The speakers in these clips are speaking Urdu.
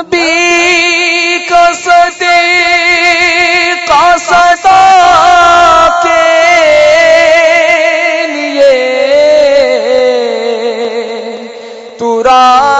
نبی کا سدے کا سدا کے لیے تورا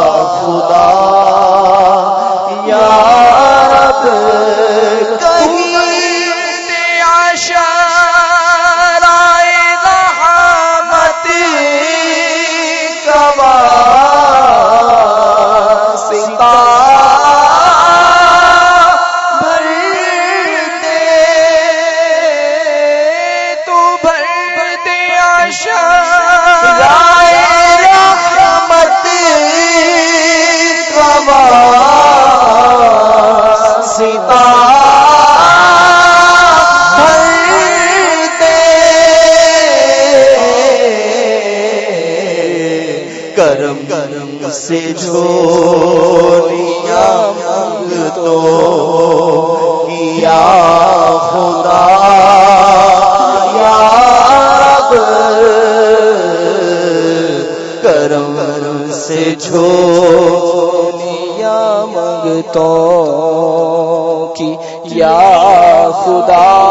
سے تو کیا خدا؟ یا رب کرم سے جھولیا منگتوں کی یا خدا؟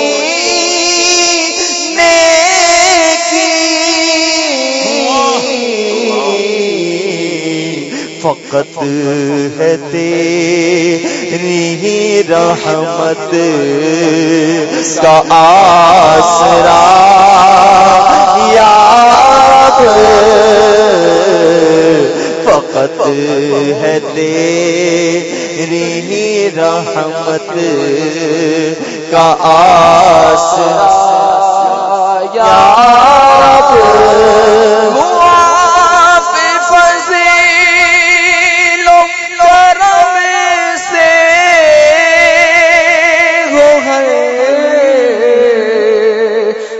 فقط ہے تیری رحمت کا آسرا یا فقط ہے تیری رحمت کا آسرا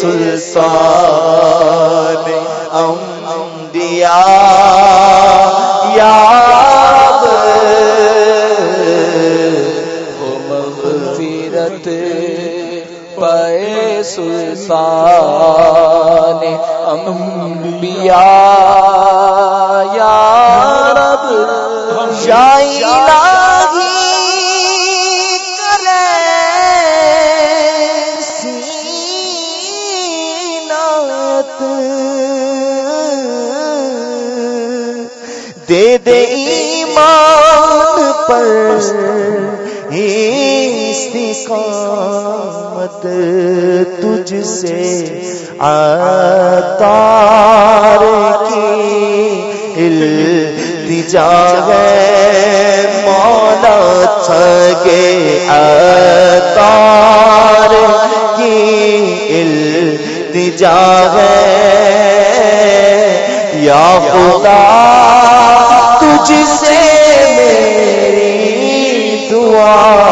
سلطان انبیاء یاب ہو مغفرت پے سلطان انبیاء یا رب یا دے دے ایمان پر۔ استقامت تجھ سے عطار کی۔ التجا ہے مولا تھگے عطار کی۔ التجا ہے یا خدا۔ تجھ سے میری دعا۔